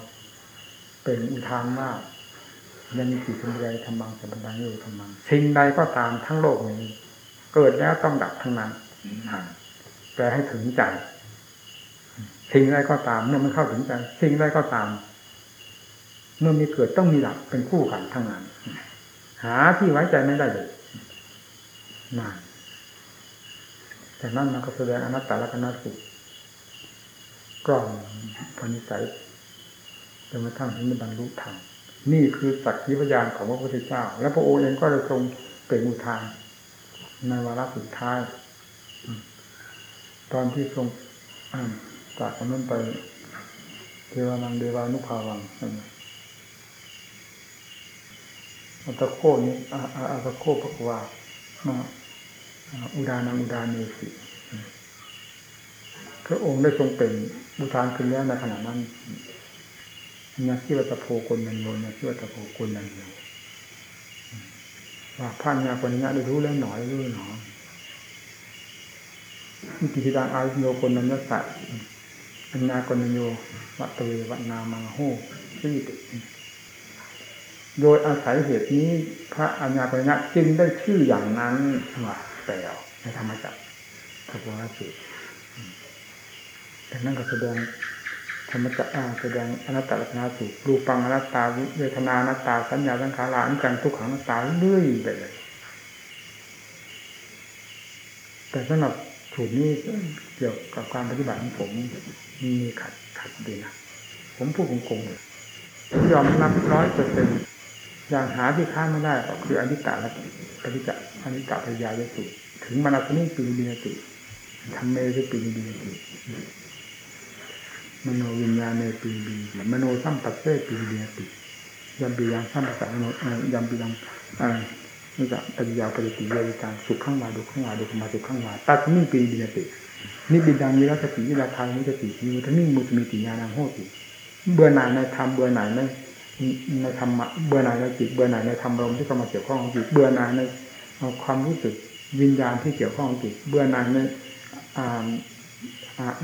เป็นอุทานว่า ยังมีจิตสมุทัยธรรมังสัมปันโยธรรมังสิ่งใดก็ตามทั้งโลกนี้ เกิดแล้วต้องดับทั้งนั้นแปลให้ถึงใจสิ่งใดก็ตามเมื่อมันเข้าถึงใจสิ่งใดก็ตาม เมื่อมีเกิดต้องมีดับเป็นคู่กันทั้งนั้น หาที่ไว้ใจไม่ได้เลยนั่นแต่นั่นมันก็แสดงอนัตตลักษณะสุกล่อมพนิสัยจนกระทั่งถึงบรรลุธรรม นี่คือสักขีพยานของพระพุทธเจ้า และพระองค์เองก็ได้ทรงเป็นอุทานในวาระสุดท้าย ตอนที่ทรงจากนั้นไปเทวานังเดวานุภาวังอัตโคนี้อัตโคปกวาอุดานังอุดาเนสิพระองค์ได้ทรงเป็นอุทานขึ้นแล้วในขณะนั้น นักที่วัตโพคนนันโยนักที่วัตโพคนนันโยว่าพระญาปัญญาได้รู้แล้วหนอยรู้หนอมิติดังอาโยคนนันยสัตปัญญาคนนันโยวัตเววันามังโหชื่อโดยอาศัยเหตุนี้ พระอัญญาปัญญาจึงได้ชื่ออย่างนั้นว่าแปลในธรรมจักรพระพุทธเจ้าแต่นั่นก็แสดง ธรรมจักรแสดงอนัตตลักษณะสุรูปังอนัตตาเวทนาอนัตตาสัญญาสังขารอันจังทุกขังอนัตตาเรื่อยไปเลย แต่สำหรับสูตรนี้เกี่ยวกับการปฏิบัติของผมมีขัดขัดดีนะผมพูดโกงๆยอมรับร้อยเปอร์เซ็นต์อย่างหาที่ค้านไม่ได้ก็คืออนิจจและปฏิจจอนิจจปริยายสุถึงมนาสนิปีเดียติทำเมริปีเดียติ มโนวิญญาณในปีบีมโนสัมปัสเสปีเดียติยัมปียังสัมปัสสะมโนยัมปียังนี่ก็ปริยาปฏิติเยวิการสุขข้างวาดุข้างวาดุขมาสุขข้างวาตัดนี่ปีเดียตินี่บิดังมีรัตติวิราทางนิจติมีทั้งนิ่งมุตมีติญาณังโหติเบื่อหน่ายในธรรมเบื่อหน่ายในในธรรมะเบื่อหน่ายในจิตเบื่อหน่ายในธรรมลมที่เข้ามาเกี่ยวข้องจิตเบื่อหน่ายในความรู้สึกวิญญาณที่เกี่ยวข้องจิตเบื่อหน่ายใน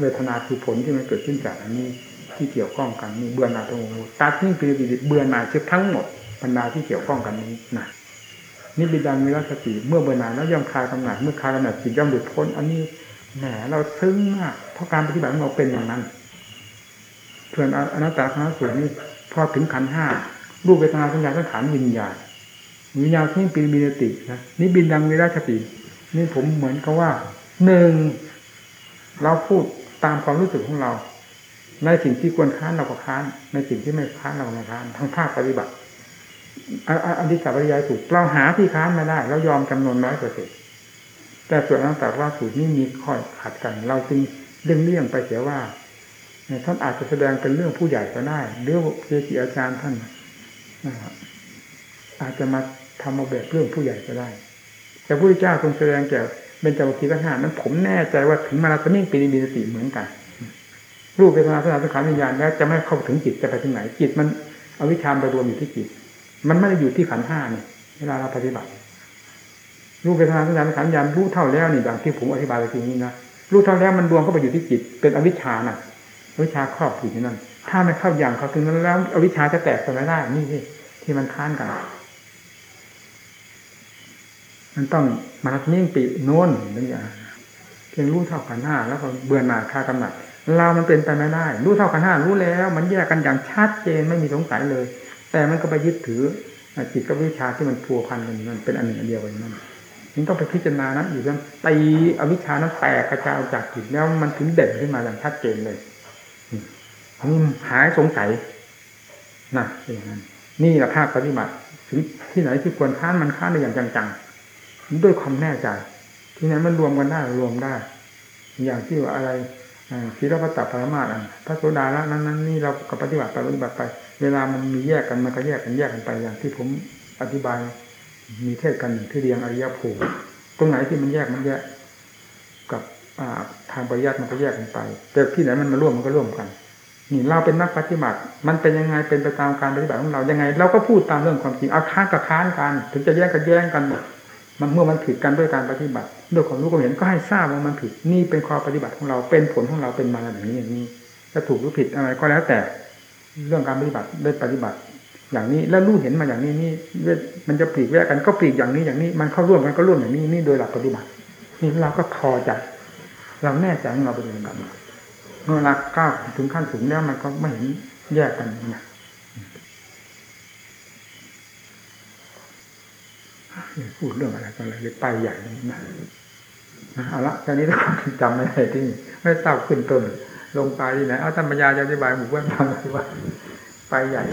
เวทนาคือผลที่มันเกิดขึ้นจากอันนี้ที่เกี่ยวข้องกันนี่เบื่อหน่ายตรงตัดนี่คือเบื่อหน่ายทั้งหมดบรรดาที่เกี่ยวข้องกันนี้นะนี่บิดังมีรัสติเมื่อเบื่อหน่ายแล้วย่อมคลายกำหนัดเมื่อคลายกำหนัดจิตย่อมหลุดพ้น อันนี้แหมเราซึ้งมากเพราะการปฏิบัติของเราเป็นอย่างนั้นเพื่อนอนัตตาคณะสูตรนี้พอถึงขันห้ารูปเวทนาสัญญาสังขารวิญญาณวิญญาณที่ปีมีตินะนี่บินดังมีราชติ นี่ผมเหมือนกับว่าหนึ่ง เราพูดตามความรู้สึกของเรา ในสิ่งที่ควรค้านเราก็ค้าน ในสิ่งที่ไม่ค้านเราไม่ค้านทั้งภาคปฏิบัติอันที่สัพยายสูตรเราหาที่ค้านมาได้เรายอมจำนวนน้อยเปอร์เซ็นต์แต่ส่วนนั้นแต่ว่าสูตรนี้มีข้อขัดกัน เราจึงเลี่ยงเลี่ยงไปเสียว่าท่านอาจจะแสดงเป็นเรื่องผู้ใหญ่ก็ได้หรือเจจิอาจารย์ท่านอาจจะมาทำมาแบบเรื่องผู้ใหญ่ก็ได้ แต่พระพุทธเจ้าทรงแสดงแก่ เป็นจาวิทั้งห้านั้นผมแน่ใจว่าถึงมาราสมิ่งปีนิบินติเหมือนกัน รูปเวทนาสัญญาสังขารวิญญาณแล้วจะไม่เข้าถึงจิตจะไปถึงไหนจิตมันอวิชามไปรวมอยู่ที่จิต มันไม่ได้อยู่ที่ขันห้าเนี่ยเวลาเราปฏิบัติ รูปเวทนาสัญญาสังขารวิญญาณรู้เท่าแล้วนี่อย่างที่ผมอธิบายไปทีนี้นะรู้เท่าแล้วมันรวมเข้าไปอยู่ที่จิต เป็นอวิชาน่ะวิชาครอบอยู่ที่นั่นถ้าไม่เข้าอย่างเขาถึงนั้นแล้วอวิชชาจะแตกไปไม่ได้นี่ที่ที่มันค้านกัน มันต้องมาทัมิ่งปีโน้นนั่อย่างเพียงรู้เท่ากันหน้า แล้วก็เบื่อหน่ายคากำหนัดเรามันเป็นไปไม่ได้ รู้เท่ากันหน้ารู้แล้ว มันแยกกันอย่างชัดเจนไม่มีสงสัยเลย แต่มันก็ไปยึดถือจิตกับวิชาที่มันพัวพันกันนั่นเป็นอันหนึ่งอันเดียวกันนั่นมันต้องไปพิจารณานั้นอยู่แล้วตีอวิชานั้นแตกกระจายออกจากจิตแล้วมันถึงเด่นขึ้นมาอย่างชัดเจนเลยหายสงสัยนะอย่างนั้นนี่แหละภาคปฏิบัติถึงที่ไหนที่ควรค้านมันค้านได้อย่างจังๆ ด้วยความแน่ใจ ที่ไหนมันรวมกันได้รวมได้ อย่างที่ว่าอะไรศีลพัตตปรมาอันพระโสดาละนั้นนั้นนี่เราก็ปฏิบัติไปปฏิบัติไป เวลามันมีแยกกันมันก็แยกกันแยกกันไปอย่างที่ผมอธิบาย มีเทศกันที่เรียงอริยภูมิตรงไหนที่มันแยกมันแยกกับทางปริยัติมันก็แยกกันไป แต่ที่ไหนมันมาร่วมมันก็ร่วมกันนี่เราเป็นนักปฏิบัติ มันเป็นยังไงเป็นไปตามการปฏิบัติของเรายังไง เราก็พูดตามเรื่องความจริงเอาค้านกับค้านกัน ถึงจะแย้งกันแย้งกันห มันเมื่อมันผิดกันด้วยการปฏิบัติด้วยความรู้ความเห็นก็ให้ทราบว่ามันผิดนี่เป็นความปฏิบัติของเราเป็นผลของเราเป็นมาอย่างนี้อย่างนี้จะถูกหรือผิดอะไรก็แล้วแต่เรื่องการปฏิบัติได้ปฏิบัติ อย่างนี้แล้วรู้เห็นมาอย่างนี้นี่มันจะปลีกแยกกันก็ปลีกอย่างนี้อย่างนี้ มันเข้าร่วมกันก็ร่วมอย่างนี้นี่โดยหลักปฏิบัติ นี่เราก็พอใจเราแน่ใจของเราปฏิบัติเมื่อรักก้าวถึงขั้นสูงแล้วมันก็ไม่เห็นแยกกันนะ พูดเรื่องอะไรกันเลยไปใหญ่นะเอาละแค่นี้ต้องจำไม่ได้ที่ไม่ทราบขึ้นต้นลงไปที่ไหนเอาธรรมยาจะอธิบายหมู่เพื่อนฟังว่าไปใหญ่